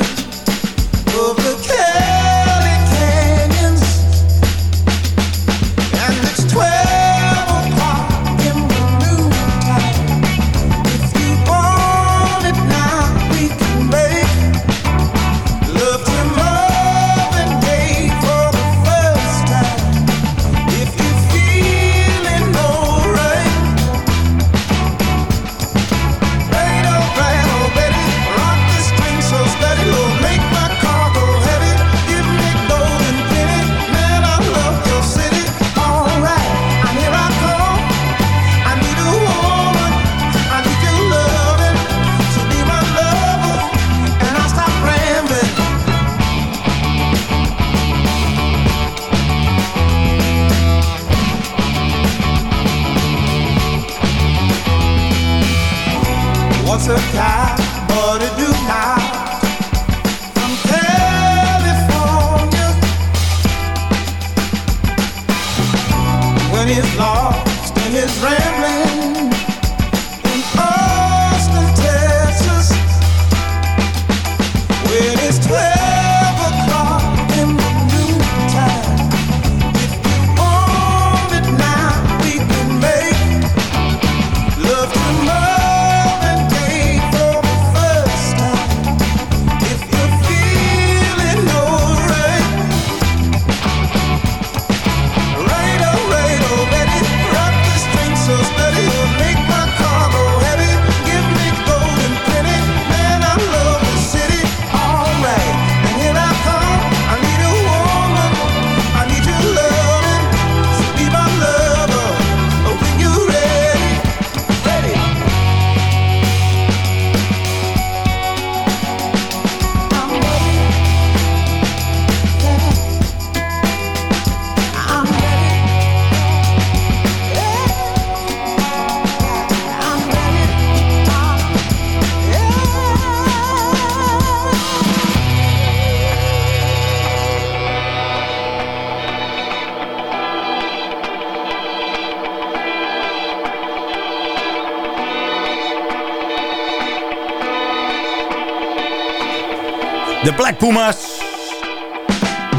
Pumas.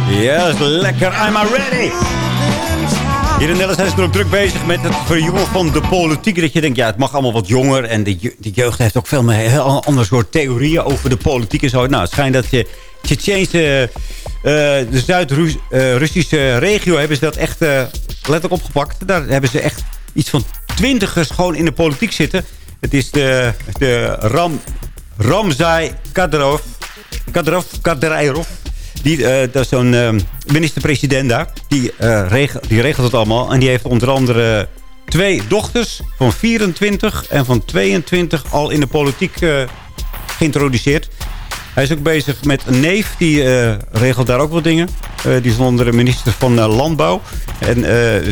Yes, lekker. I'm ready. Hier in Nederland zijn ze druk bezig met het verjongen van de politiek. Dat je denkt, ja, het mag allemaal wat jonger. En de, de jeugd heeft ook veel meer heel ander soort theorieën over de politiek en zo. Nou, het schijnt dat je Tsjetsjeense, eh, de Zuid-Russische regio hebben ze dat echt eh, letterlijk opgepakt. Daar hebben ze echt iets van twintigers gewoon in de politiek zitten. Het is de, de Ram, Ramzai Kadyrov. Kadyrov. Die, eh, dat is zo'n eh, minister-president daar. Die, eh, regelt, die regelt het allemaal. En die heeft onder andere twee dochters van 24 en van 22 al in de politiek eh, geïntroduceerd. Hij is ook bezig met een neef. Die regelt daar ook wat dingen. die is onder de minister van Landbouw. En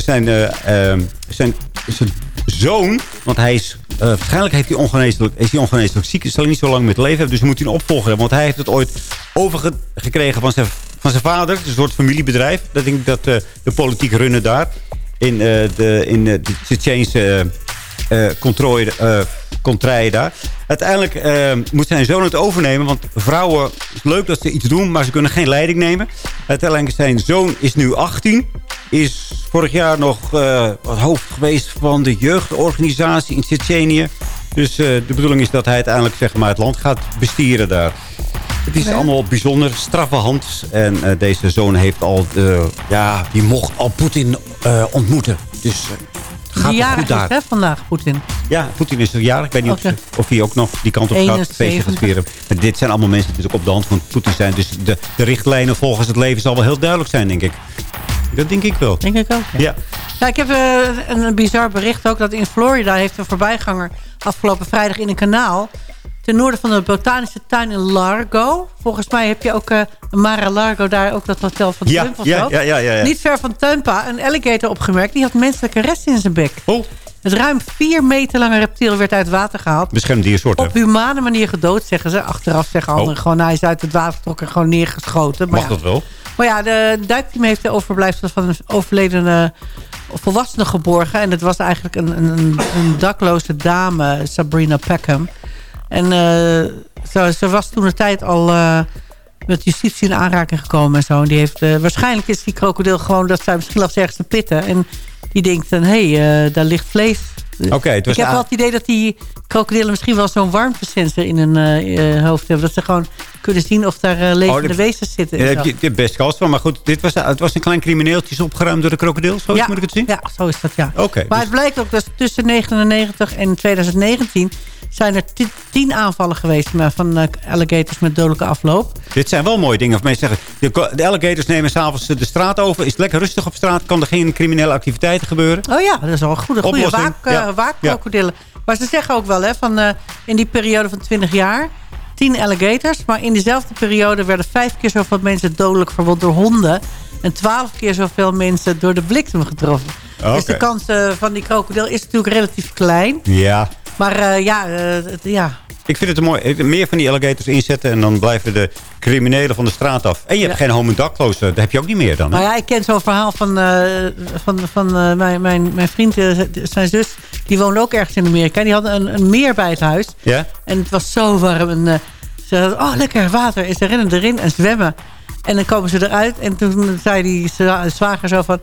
zijn, eh, eh, zijn, zijn zoon, want hij is... eh, waarschijnlijk heeft hij ongeneeslijk, is hij ongeneeslijk ziek. Zal hij niet zo lang met leven hebben. Dus moet hij een opvolger hebben. Want hij heeft het ooit overgekregen van zijn, van zijn vader. Is een soort familiebedrijf. Dat denk ik dat eh, de politiek runnen daar. In, eh, de, in de Tsjetsjeense contraille daar. Uiteindelijk eh, moet zijn zoon het overnemen. Want vrouwen, het is leuk dat ze iets doen, maar ze kunnen geen leiding nemen. Uiteindelijk zijn zoon is nu 18. Is vorig jaar nog hoofd geweest van de jeugdorganisatie in Tsjetsjenië. Dus de bedoeling is dat hij uiteindelijk zeg maar, het land gaat bestieren daar. Het is allemaal bijzonder, straffe hand. En deze zoon heeft al, ja, die mocht al Poetin ontmoeten. Dus gaat Die goed is daar. hè, vandaag, Poetin. Ja, Poetin is er jarig. Ik weet niet of, hij ook nog die kant op gaat. 71. Feestje gaat vieren. Maar dit zijn allemaal mensen die natuurlijk op de hand van Poetin zijn. Dus de, de richtlijnen volgens het leven zal wel heel duidelijk zijn, denk ik. Dat denk ik wel. Denk ik ook, Ja. Ja, ik heb eh, een bizar bericht ook. Dat in Florida heeft een voorbijganger afgelopen vrijdag in een kanaal... ten noorden van de botanische tuin in Largo. Volgens mij heb je ook eh Mar-a-Lago daar ook dat hotel van Ja, Trump of ja, zo. ja, ja, ja. Niet ver van Tampa, een alligator opgemerkt. Die had menselijke resten in zijn bek. Oh. Het ruim vier meter lange reptiel werd uit water gehaald. Beschermd diersoorten. Op humane manier gedood, zeggen ze. Achteraf zeggen anderen Oh. gewoon... hij is uit het water getrokken en gewoon neergeschoten. Maar Mag ja. dat wel? Maar ja, de duikteam heeft de overblijfselen van een overledene volwassene geborgen. En het was eigenlijk een, een, een dakloze dame, Sabrina Peckham. En eh, ze, was toen een tijd al eh, met justitie in aanraking gekomen en zo. En die heeft, eh, waarschijnlijk is die krokodil gewoon dat zij misschien ze ergens te pitten. En die denkt dan, hé, hey, daar ligt vlees. Het was Ik heb wel het idee dat die krokodillen misschien wel zo'n warmtesensor in hun eh, eh, hoofd hebben. Dat ze gewoon kunnen zien of daar eh, levende Oh, dat- wezens zitten. Daar heb je, best kans van. Maar goed, dit was, het was een klein crimineeltje. is opgeruimd door de krokodil. Zo Ja. moet ik het zien? Ja, zo is dat, ja. Oké. Maar dus- het blijkt ook dat tussen 1999 en 2019 zijn er ti- tien aanvallen geweest van alligators met dodelijke afloop. Dit zijn wel mooie dingen. Of mensen zeggen, de, alligators nemen s'avonds de straat over. Is het lekker rustig op straat? Kan er geen criminele activiteiten gebeuren? Oh ja, dat is wel een goede, goede Oplossing. waak, Ja. waakkrokodillen. Maar ze zeggen ook wel, hè, van, eh, in die periode van 20 jaar... 10 alligators, maar in diezelfde periode werden vijf keer zoveel mensen dodelijk verwond door honden. En twaalf keer zoveel mensen door de bliksem getroffen. Dus Oké. de kans eh, van die krokodil is natuurlijk relatief klein. Ja. Maar eh, ja, eh, ja, Ik vind het een mooi. Meer van die alligators inzetten. En dan blijven de criminelen van de straat af. En je hebt Ja. geen home daklozen. Dat heb je ook niet meer dan. Hè? Nou ja, ik ken zo'n verhaal van, eh, van, van mijn, mijn, mijn vriend, zijn zus. Die woonde ook ergens in Amerika. Die hadden een, een meer bij het huis. Ja? En het was zo warm. En ze hadden, oh lekker water. En ze rennen erin en zwemmen. En dan komen ze eruit. En toen zei die zwa- zwager zo van...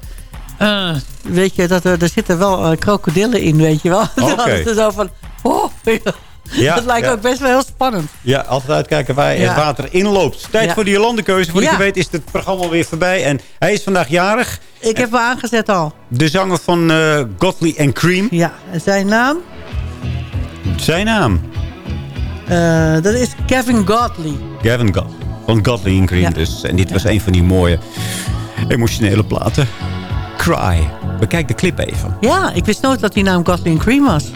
eh, weet je, dat er, er zitten wel eh, krokodillen in, weet je wel. Oké. ze zo van... Oh, Ja, dat lijkt ja. ook best wel heel spannend. Ja, altijd uitkijken waar Ja. het water inloopt. Tijd voor die landenkeuze. Voor Ja. je weet is het programma alweer voorbij. En hij is vandaag jarig. Ik heb hem aangezet al. De zanger van eh Godley and Cream. Ja, en zijn naam? Zijn naam? Eh, dat is Kevin Godley. Gavin God. Van Godley and Cream Ja. dus. En dit was een van die mooie emotionele platen. Cry. Bekijk de clip even. Ja, ik wist nooit dat die naam and Cream was.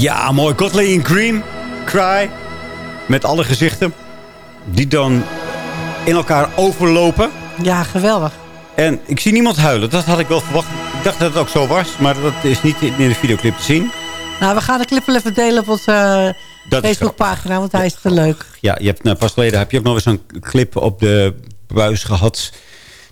Ja, mooi. Godley in Cream. Cry. Met alle gezichten. Die dan in elkaar overlopen. Ja, geweldig. En ik zie niemand huilen. Dat had ik wel verwacht. Ik dacht dat het ook zo was. Maar dat is niet in de videoclip te zien. Nou, we gaan de clip wel even delen op onze is Facebookpagina, want hij is te leuk. Ja, je hebt, nou, pas geleden heb je ook nog eens een clip op de buis gehad.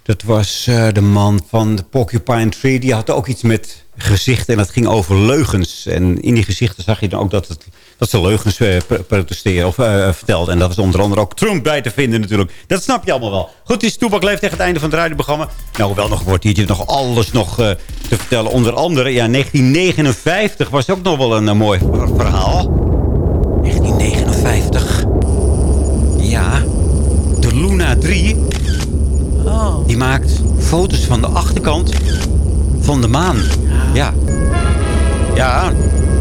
Dat was eh, de man van de Porcupine Tree. Die had ook iets met gezichten en dat ging over leugens. En in die gezichten zag je dan ook dat, het, dat ze leugens eh, pre- protesteren of eh, vertelden. En dat was onder andere ook Trump bij te vinden natuurlijk. Dat snap je allemaal wel. Goed, die Toebak leeft tegen het einde van het radioprogramma. Nou, wel nog een kwartiertje, nog alles nog eh, te vertellen. Onder andere, ja, 1959 was ook nog wel een eh, mooi ver- verhaal. 1959. Ja, de Luna 3. Die maakt foto's van de achterkant van de maan. Ja. Ja.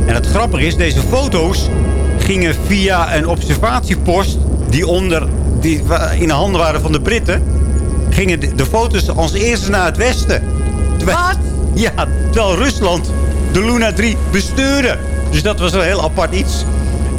En het grappige is, deze foto's gingen via een observatiepost... die, onder, die in de handen waren van de Britten... gingen de, de foto's als eerste naar het westen. Terwijl, Ja, terwijl Rusland de Luna 3 bestuurde. Dus dat was wel heel apart iets.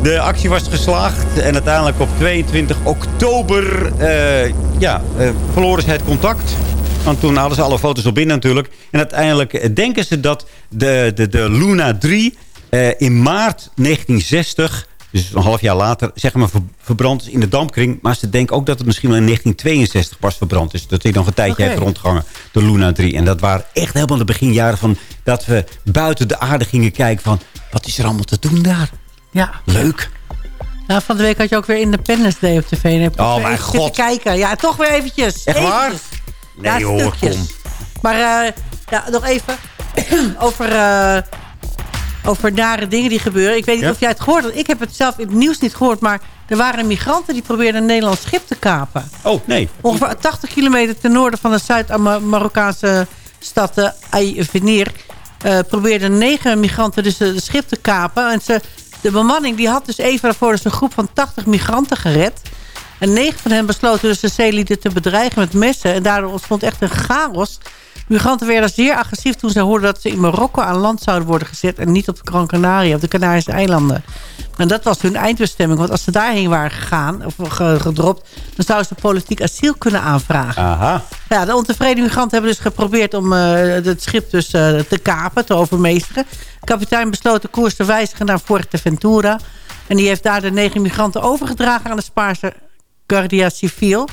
De actie was geslaagd en uiteindelijk op 22 oktober eh, ja, eh, verloren ze het contact. Want toen hadden ze alle foto's al binnen natuurlijk. En uiteindelijk denken ze dat de, de, de Luna 3 eh, in maart 1960... dus een half jaar later, zeg maar, ver- verbrand is in de dampkring. Maar ze denken ook dat het misschien wel in 1962 pas verbrand is. Dat hij nog een tijdje Oké. heeft rondgehangen, de Luna 3. En dat waren echt helemaal de beginjaren van... dat we buiten de aarde gingen kijken van... wat is er allemaal te doen daar? Ja. Leuk. Nou, van de week had je ook weer Independence Day op tv. En heb Oh, mijn god. kijken. Ja, toch weer eventjes. Echt waar? Nee ja, hoor, kom. Maar eh, ja, nog even over, eh, over nare dingen die gebeuren. Ik weet niet Ja? of jij het gehoord had. Ik heb het zelf in het nieuws niet gehoord. Maar er waren migranten die probeerden een Nederlands schip te kapen. Oh, nee. Ongeveer 80 kilometer ten noorden van de Zuid-Marokkaanse stad uh, eh, probeerden negen migranten dus het schip te kapen. En ze, de bemanning die had dus even daarvoor dus een groep van 80 migranten gered. En negen van hen besloten dus de zeelieden te bedreigen met messen. En daardoor ontstond echt een chaos. Migranten werden zeer agressief toen ze hoorden dat ze in Marokko aan land zouden worden gezet... en niet op de Gran Canaria, op de Canarische eilanden. En dat was hun eindbestemming. Want als ze daarheen waren gegaan, of ge- gedropt... dan zouden ze politiek asiel kunnen aanvragen. Aha. Ja, de ontevreden migranten hebben dus geprobeerd om eh, het schip dus, eh, te kapen, te overmeesteren. De kapitein besloot de koers te wijzigen naar Fuerteventura. En die heeft daar de negen migranten overgedragen aan de Spaarse Guardia Civil.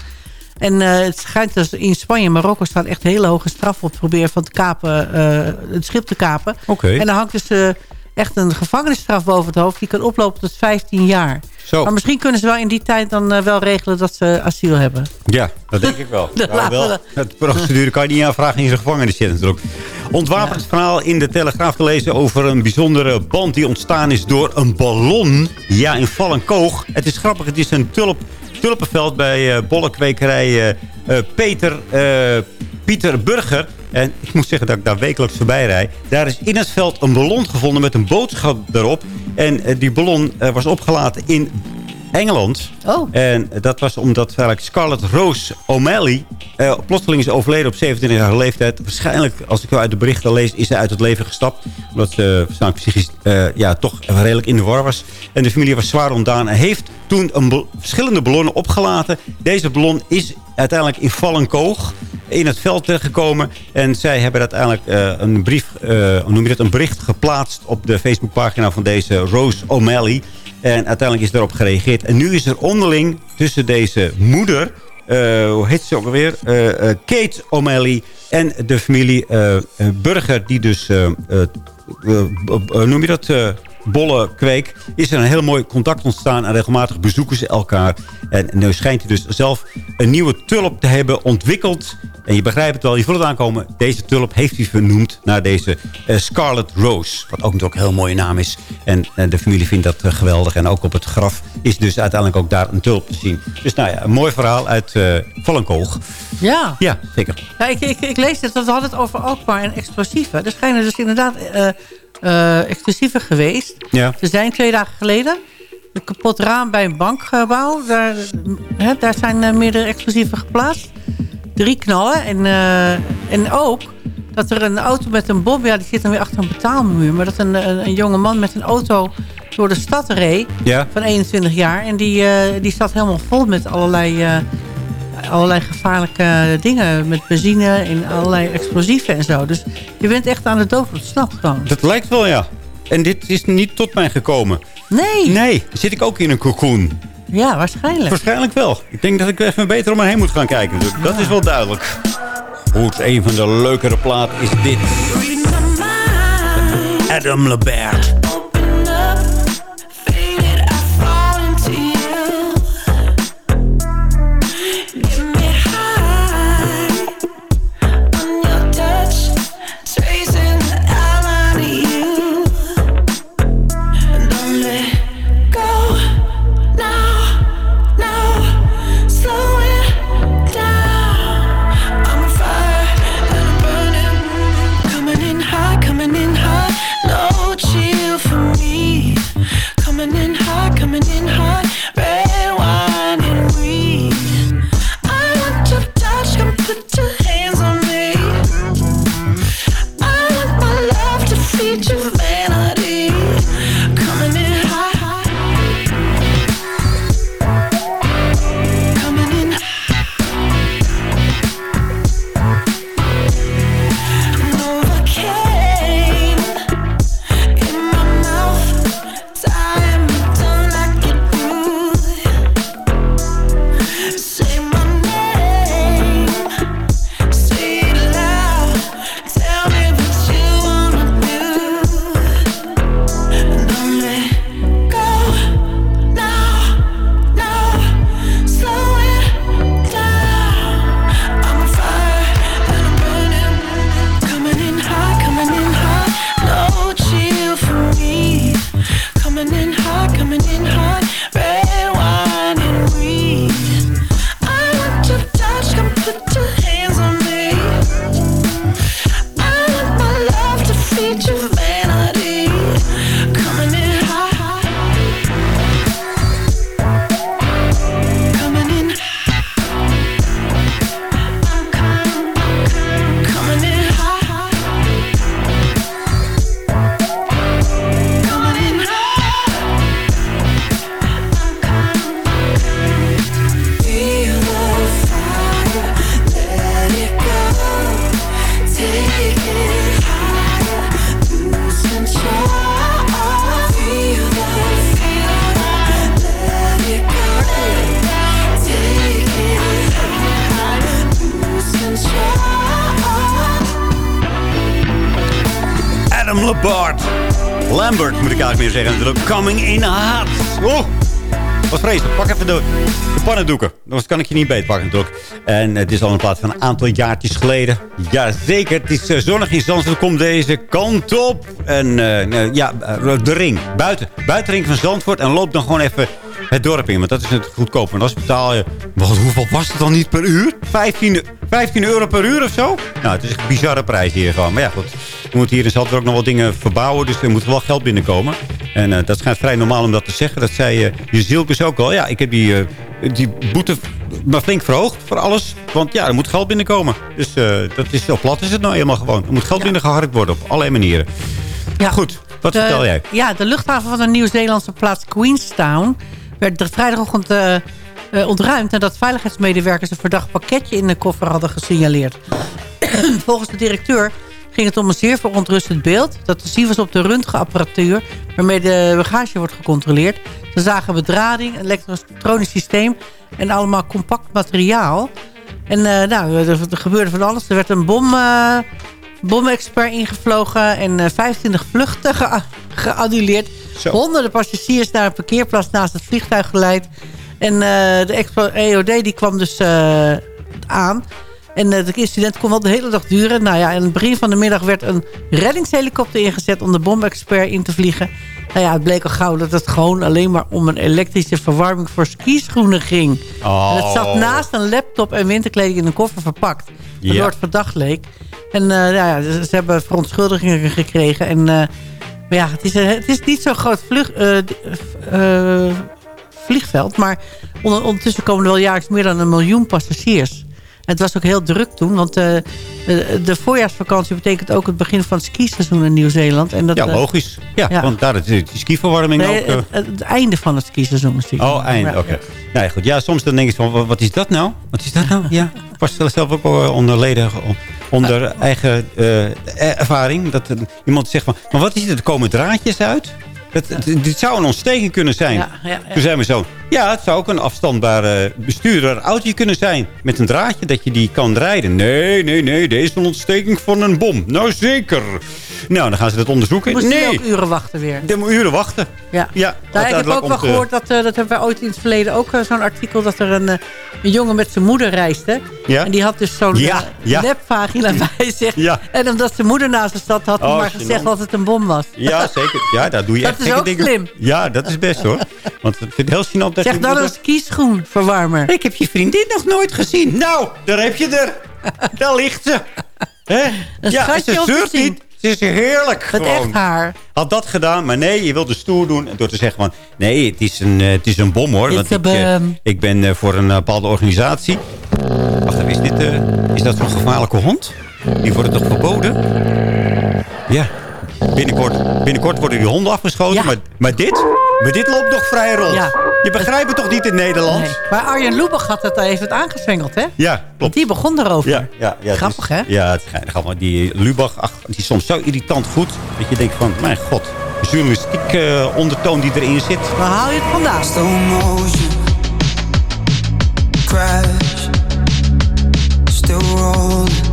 En eh, het schijnt dus in Spanje en Marokko staan echt hele hoge straffen op het proberen van het, kapen, eh, het schip te kapen. En dan hangt dus eh, echt een gevangenisstraf boven het hoofd. Die kan oplopen tot 15 jaar. Zo. Maar misschien kunnen ze wel in die tijd dan wel regelen dat ze asiel hebben. Ja, dat denk ik wel. Dat Nou, laten wel. we- Het procedure kan je niet aanvragen in zijn gevangenis zitten natuurlijk. Ontwapend verhaal in de Telegraaf gelezen over een bijzondere band die ontstaan is door een ballon. Ja, in Vallenkoog. Het is grappig, het is een tulp, tulpenveld bij eh bollenkwekerij eh, eh, Peter, Pieter Burger. En ik moet zeggen dat ik daar wekelijks voorbij rijd. Daar is in het veld een ballon gevonden met een boodschap erop. En die ballon was opgelaten in Engeland. Oh. En dat was omdat Scarlett Rose O'Malley... eh, plotseling is overleden op 27 jaar leeftijd. Waarschijnlijk, als ik wel uit de berichten lees... is ze uit het leven gestapt. Omdat ze waarschijnlijk psychisch eh, ja, toch redelijk in de war was. En de familie was zwaar ontdaan. En heeft toen een verschillende ballonnen opgelaten. Deze ballon is uiteindelijk in Vallenkoog in het veld terechtgekomen. En zij hebben uiteindelijk eh, een brief, hoe noem je dat, een bericht geplaatst op de Facebookpagina van deze Rose O'Malley. En uiteindelijk is daarop gereageerd. En nu is er onderling tussen deze moeder, eh, hoe heet ze ook alweer? Eh, Kate O'Malley en de familie Burger, die dus, noem je dat, eh, bolle kweek, is er een heel mooi contact ontstaan. En regelmatig bezoeken ze elkaar. En nu schijnt hij dus zelf een nieuwe tulp te hebben ontwikkeld. En je begrijpt het wel, je voelt het aankomen. Deze tulp heeft hij vernoemd naar deze eh, Scarlet Rose. Wat ook natuurlijk een heel mooie naam is. En eh, de familie vindt dat eh, geweldig. En ook op het graf is dus uiteindelijk ook daar een tulp te zien. Dus nou ja, een mooi verhaal uit Vallenkoog. Ja. Ja, zeker. Ja, ik, ik, ik lees het, want we hadden het over Alkmaar en explosieven. Er schijnen dus inderdaad explosieven geweest. Ja. Ze zijn twee dagen geleden. Een kapot raam bij een bankgebouw. Daar, hè, daar zijn eh, meerdere explosieven geplaatst. Drie knallen. En, eh, en ook dat er een auto met een bom... Ja, die zit dan weer achter een betaalmuur. Maar dat een, een, een jonge man met een auto door de stad reed... Ja. van 21 jaar. En die, die zat helemaal vol met allerlei, allerlei gevaarlijke dingen. Met benzine en allerlei explosieven en zo. Dus je bent echt aan de dood ontsnapt gewoon. Dat lijkt wel, ja. En dit is niet tot mij gekomen. Nee. Nee, zit ik ook in een cocoon? Ja, waarschijnlijk. Waarschijnlijk wel. Ik denk dat ik even beter om me heen moet gaan kijken. Dus dat is wel duidelijk. Goed, een van de leukere platen is dit. Adam Lebert. Adam Lebert. Lambert moet ik eigenlijk meer zeggen. Coming in hot. Oh, wat vreselijk. Pak even de, pannendoeken. Anders kan ik je niet beetpakken natuurlijk. En het is al een plaats van een aantal jaartjes geleden. Jazeker, het is eh, zonnig in Zandvoort. Komt deze kant op. En eh, nou, ja, eh, de ring. Buiten. Buitenring van Zandvoort. En loop dan gewoon even het dorp in. Want dat is het goedkoop. Want als betaal je... Wat, hoeveel was het dan niet per uur? 15, 15 euro per uur of zo? Nou, het is een bizarre prijs hier gewoon. Maar ja, goed. We moeten hier in Zandvoort ook nog wat dingen verbouwen. Dus er moet wel geld binnenkomen. En eh, dat schijnt vrij normaal om dat te zeggen. Dat zei uh, je Zielkes ook al. Ja, ik heb die, uh, die boete maar flink verhoogd voor alles. Want ja, er moet geld binnenkomen. Dus uh, dat is, op plat is het nou helemaal gewoon. Er moet geld ja. binnengeharkt worden op allerlei manieren. Ja. Goed, wat de, vertel jij? Ja, de luchthaven van de Nieuw-Zeelandse plaats Queenstown... werd vrijdagochtend uh, uh, ontruimd... nadat veiligheidsmedewerkers een verdacht pakketje in de koffer hadden gesignaleerd. Volgens de directeur ging het om een zeer verontrustend beeld... dat te zien was op de röntgenapparatuur... waarmee de bagage wordt gecontroleerd. Ze zagen bedrading, een elektronisch systeem... en allemaal compact materiaal. En uh, nou, er, er, gebeurde van alles. Er werd een bom, uh, bomexpert ingevlogen... en uh, 25 vluchten ge geannuleerd. Zo. Honderden passagiers naar een parkeerplaats naast het vliegtuig geleid. En de EOD die kwam dus aan... En uh, de incident kon wel de hele dag duren. Nou ja, in het begin van de middag werd een reddingshelikopter ingezet... om de bomexpert in te vliegen. Nou ja, het bleek al gauw dat het gewoon alleen maar om een elektrische verwarming voor skischoenen ging. Oh. En het zat naast een laptop en winterkleding in een koffer verpakt. Waardoor Ja. het verdacht leek. En uh, nou ja, ze, hebben verontschuldigingen gekregen. En uh, maar ja, het is, het is niet zo'n groot vlug, uh, vliegveld. Maar onder, ondertussen komen er wel jaarlijks meer dan een miljoen passagiers het was ook heel druk toen. Want eh, eh, de voorjaarsvakantie betekent ook het begin van het skiseizoen in Nieuw-Zeeland. En dat, Ja, eh, logisch. Ja, ja. want daar is die skiverwarming nee, ook... het, het- het einde van het skiseizoen. ik. Oh, einde, oké. ja. Nou ja, goed. Ja, soms dan denk je van, wa- wat is dat nou? Wat is dat nou? Ja, ik was zelf ook wel onder leden, onder eigen eh, ervaring. Dat iemand zegt van, maar wat is dit? Er komen draadjes uit? Dat, dit zou een ontsteking kunnen zijn. Ja, ja, ja. Toen zei mijn zoon, ja, het zou ook een afstandbare bestuurder autootje kunnen zijn. Met een draadje dat je die kan rijden. Nee, nee, nee, deze is een ontsteking van een bom. Nou, zeker. Nou, dan gaan ze dat onderzoeken. Moest nee, ook uren wachten weer. dan moet uren wachten. Ja. Ja, Nou, ik heb ook wel te- gehoord, dat, eh, dat hebben wij ooit in het verleden ook eh, zo'n artikel... dat er een, eh, een jongen met zijn moeder reisde. Ja? En die had dus zo'n Ja, ja. nepvagina bij zich. Ja. En omdat zijn moeder naast hem zat, had hij Oh, maar gezegd dat het een bom was. Ja, zeker. Ja, daar doe je Dat echt is ook slim. Ja, dat is best hoor. Want ik vind het heel gênant dat Zeg dan moeder- een skischoenverwarmer. Ik heb je vriendin nog nooit gezien. Nou, daar heb je er. Daar ligt ze. Hè? Ja, en ze zeurt niet. Ze is heerlijk gewoon. echt haar. Had dat gedaan, maar nee, je wilde stoer doen. Door te zeggen van, nee, het is een, eh, het is een bom hoor. Want ik, eh, ik ben eh, voor een bepaalde organisatie. Wacht even, is, dit, is dat zo'n gevaarlijke hond? Die wordt toch verboden? Ja. Binnenkort, binnenkort worden die honden afgeschoten. Ja. Maar, maar dit? Maar dit loopt nog vrij rond. Ja. Je begrijpt het toch niet in Nederland? Nee. Maar Arjen Lubach had het even aangezwengeld, hè? Ja, klopt. Die begon erover. Ja, ja, ja, Grappig, dus- hè? Ja, het is geinig allemaal. Die Lubach, ach, die is soms zo irritant goed. Dat je denkt van, mijn god. De journalistiek eh, ondertoon die erin zit. Waar haal je het vandaan? Slow motion Crash Still rolling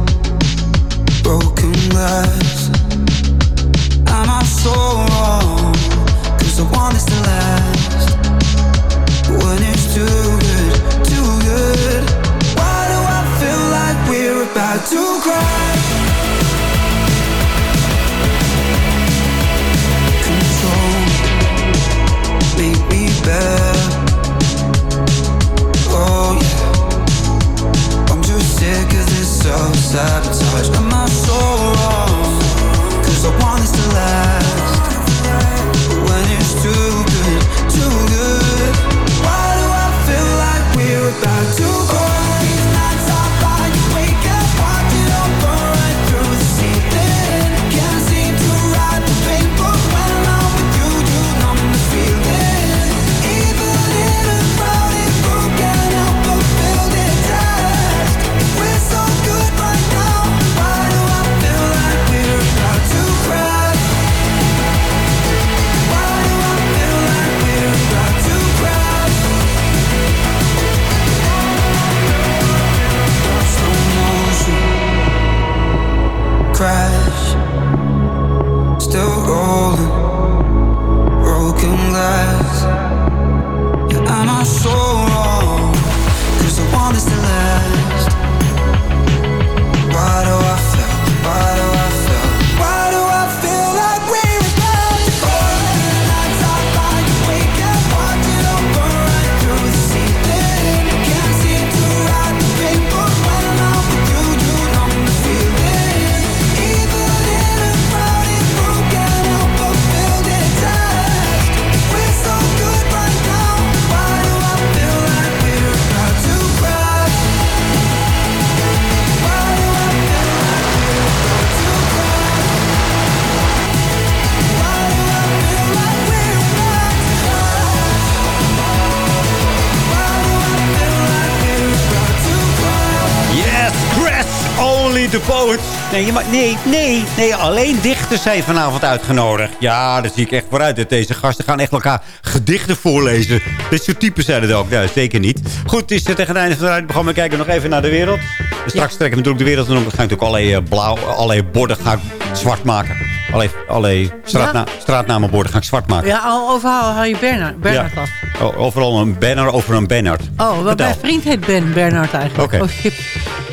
Nee, je nee, nee, nee, alleen dichters zijn vanavond uitgenodigd. Ja, daar zie ik echt vooruit. Dat deze gasten gaan echt elkaar gedichten voorlezen. Dit soort typen zijn het ook. Nee, zeker niet. Goed, het is tegen het einde van het programma. We kijken nog even naar de wereld. Straks trekken we natuurlijk de wereld en dan ga ik natuurlijk allerlei, eh, blauw, allerlei borden ga ik zwart maken. Allerlei, allerlei straatna straatnamenborden ga ik zwart maken. Ja, al- overal haal je Bernard, Bernard Ja. af. O- Overal een banner over een Bernard. Oh, wat mijn vriend heet Ben Bernard eigenlijk. Oké. Oh.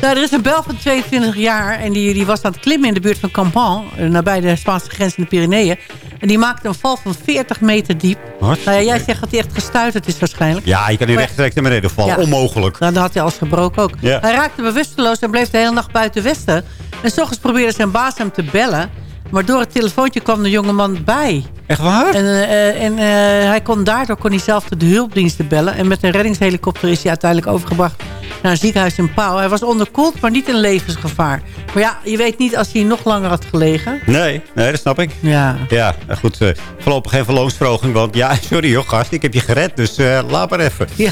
Nou, er is een bel van 22 jaar en die, die was aan het klimmen in de buurt van Campan, eh, nabij de Spaanse grens in de Pyreneeën. En die maakte een val van 40 meter diep. Nou ja, jij zegt dat hij echt gestuiterd is waarschijnlijk. Ja, je kan niet rechtstreeks naar beneden vallen. Onmogelijk. Nou, dan had hij alles gebroken ook. Hij raakte bewusteloos en bleef de hele nacht buiten Westen. En s ochtends probeerde zijn baas hem te bellen. Maar door het telefoontje kwam de jongeman bij. Echt waar? En, eh, en eh, hij kon, daardoor kon hij zelf de hulpdiensten bellen. En met een reddingshelikopter is hij uiteindelijk overgebracht naar een ziekenhuis in Pauw. Hij was onderkoeld, maar niet in levensgevaar. Maar ja, je weet niet als hij nog langer had gelegen. Nee, nee, dat snap ik. Ja. Ja, goed. eh, voorlopig geen verloonsverhoging. Want ja, sorry joh, gast. Ik heb je gered. Dus eh, laat maar even. Ja.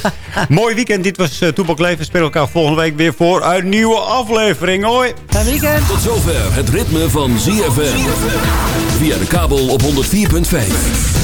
Mooi weekend. Dit was uh, Toepak Leven. We spelen elkaar volgende week weer voor een nieuwe aflevering. Hoi. Fijn weekend. Tot zover het ritme van ZFM. Via de kabel op 104.5.